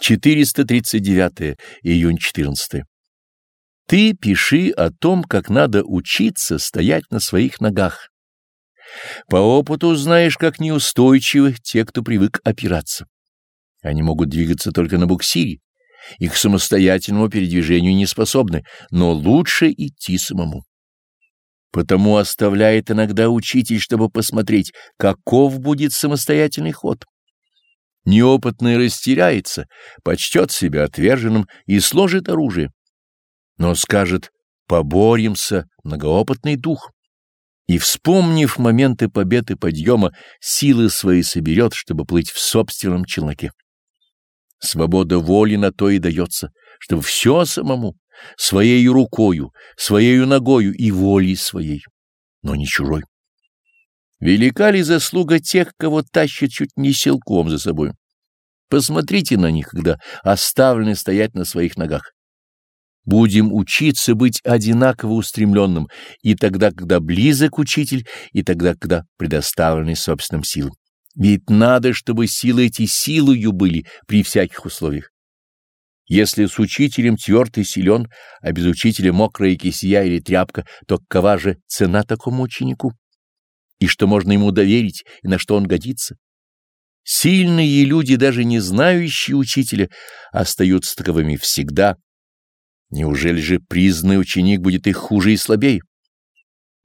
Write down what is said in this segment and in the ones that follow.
439 июнь 14. Ты пиши о том, как надо учиться стоять на своих ногах. По опыту знаешь, как неустойчивы те, кто привык опираться. Они могут двигаться только на буксире, и к самостоятельному передвижению не способны, но лучше идти самому. Потому оставляет иногда учитель, чтобы посмотреть, каков будет самостоятельный ход. Неопытный растеряется, почтет себя отверженным и сложит оружие. Но скажет «поборемся» многоопытный дух. И, вспомнив моменты победы подъема, силы свои соберет, чтобы плыть в собственном челноке. Свобода воли на то и дается, чтобы все самому, своей рукою, своей ногою и волей своей, но не чужой. Велика ли заслуга тех, кого тащит чуть не силком за собой? Посмотрите на них, когда оставлены стоять на своих ногах. Будем учиться быть одинаково устремленным и тогда, когда близок учитель, и тогда, когда предоставлены собственным силам. Ведь надо, чтобы силы эти силою были при всяких условиях. Если с учителем тверд силен, а без учителя мокрая кисия или тряпка, то какова же цена такому ученику? И что можно ему доверить, и на что он годится? Сильные люди, даже не знающие учителя, остаются таковыми всегда. Неужели же признанный ученик будет их хуже и слабее?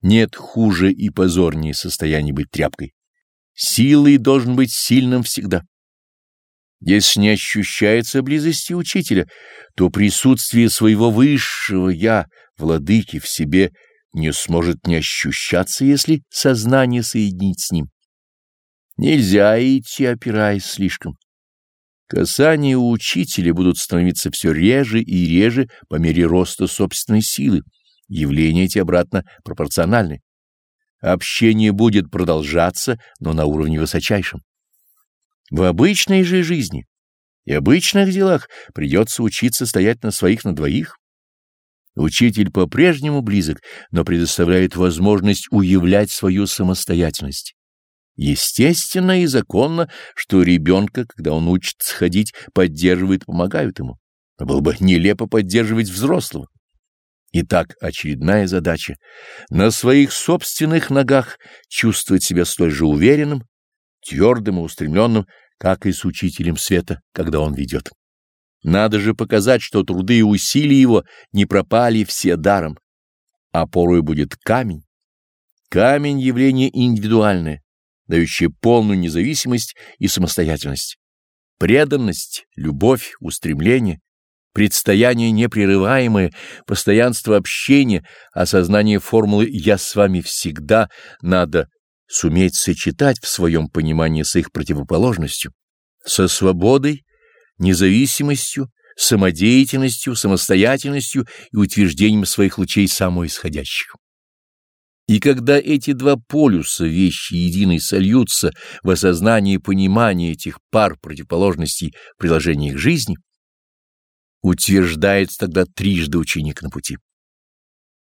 Нет хуже и позорнее состояния быть тряпкой. Силой должен быть сильным всегда. Если не ощущается близости учителя, то присутствие своего высшего «я», владыки в себе, не сможет не ощущаться, если сознание соединить с ним. Нельзя идти, опираясь слишком. Касания учителя будут становиться все реже и реже по мере роста собственной силы. Явления эти обратно пропорциональны. Общение будет продолжаться, но на уровне высочайшем. В обычной же жизни и обычных делах придется учиться стоять на своих на двоих. Учитель по-прежнему близок, но предоставляет возможность уявлять свою самостоятельность. Естественно и законно, что ребенка, когда он учится ходить, поддерживают, помогают ему. Но было бы нелепо поддерживать взрослого. Итак, очередная задача — на своих собственных ногах чувствовать себя столь же уверенным, твердым и устремленным, как и с учителем света, когда он ведет. Надо же показать, что труды и усилия его не пропали все даром. Опорой будет камень. Камень — явление индивидуальное, дающее полную независимость и самостоятельность. Преданность, любовь, устремление, предстояние непрерываемое, постоянство общения, осознание формулы «я с вами всегда» надо суметь сочетать в своем понимании с их противоположностью, со свободой, независимостью, самодеятельностью, самостоятельностью и утверждением своих лучей самоисходящих. И когда эти два полюса вещи единой сольются в осознании и понимании этих пар противоположностей в приложении их жизни, утверждается тогда трижды ученик на пути.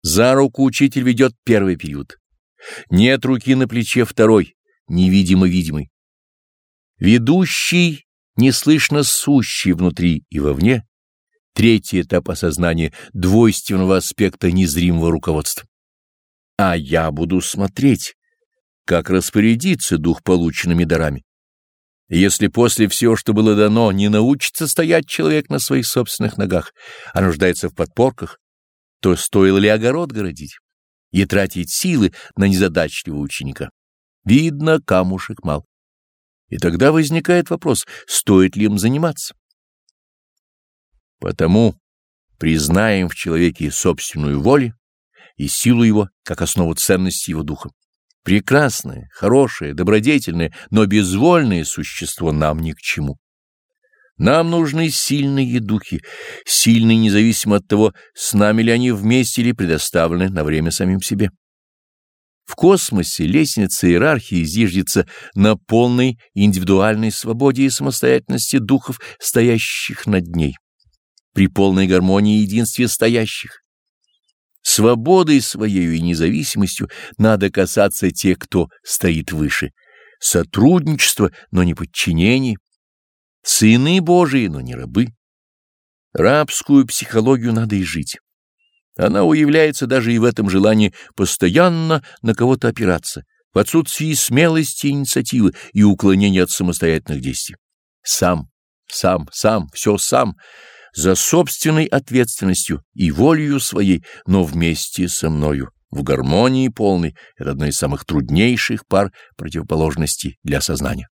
За руку учитель ведет первый период. Нет руки на плече второй, невидимо-видимый. Ведущий, неслышно сущий внутри и вовне, третий этап осознания двойственного аспекта незримого руководства. А я буду смотреть, как распорядиться дух полученными дарами. Если после всего, что было дано, не научится стоять человек на своих собственных ногах, а нуждается в подпорках, то стоило ли огород городить и тратить силы на незадачливого ученика? Видно, камушек мал. И тогда возникает вопрос, стоит ли им заниматься. Потому признаем в человеке собственную волю и силу его как основу ценности его духа. Прекрасное, хорошее, добродетельное, но безвольное существо нам ни к чему. Нам нужны сильные духи, сильные независимо от того, с нами ли они вместе или предоставлены на время самим себе. В космосе лестница иерархии зиждется на полной индивидуальной свободе и самостоятельности духов, стоящих над ней, при полной гармонии и единстве стоящих. Свободой своей и независимостью надо касаться тех, кто стоит выше. Сотрудничество, но не подчинение. Сыны Божии, но не рабы. Рабскую психологию надо и жить. Она уявляется даже и в этом желании постоянно на кого-то опираться, в отсутствии смелости инициативы и уклонения от самостоятельных действий. Сам, сам, сам, все сам, за собственной ответственностью и волею своей, но вместе со мною, в гармонии полной, это одна из самых труднейших пар противоположностей для сознания.